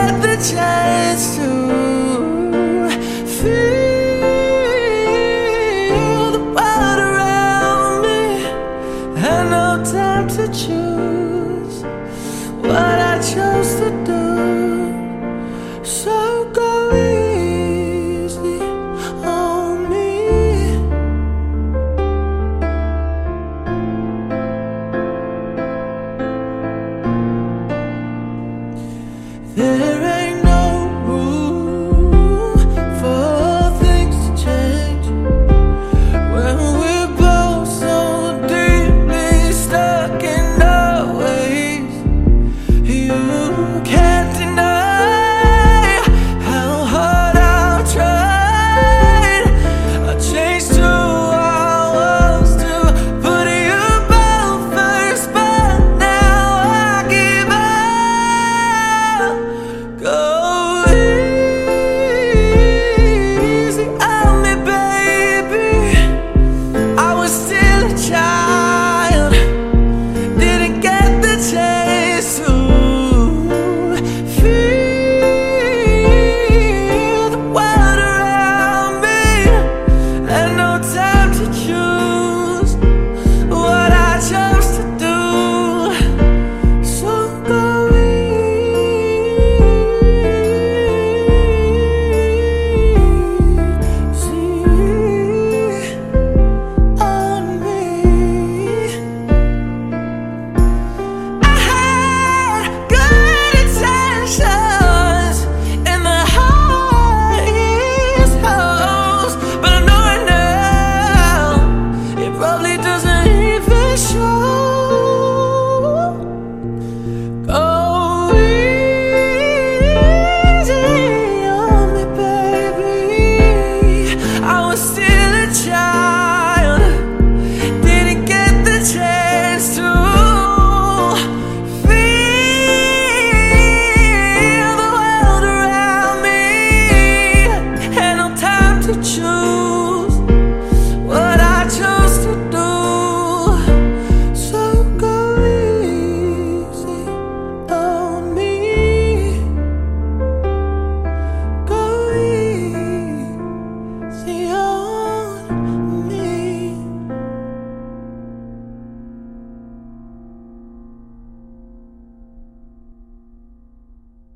had the chance to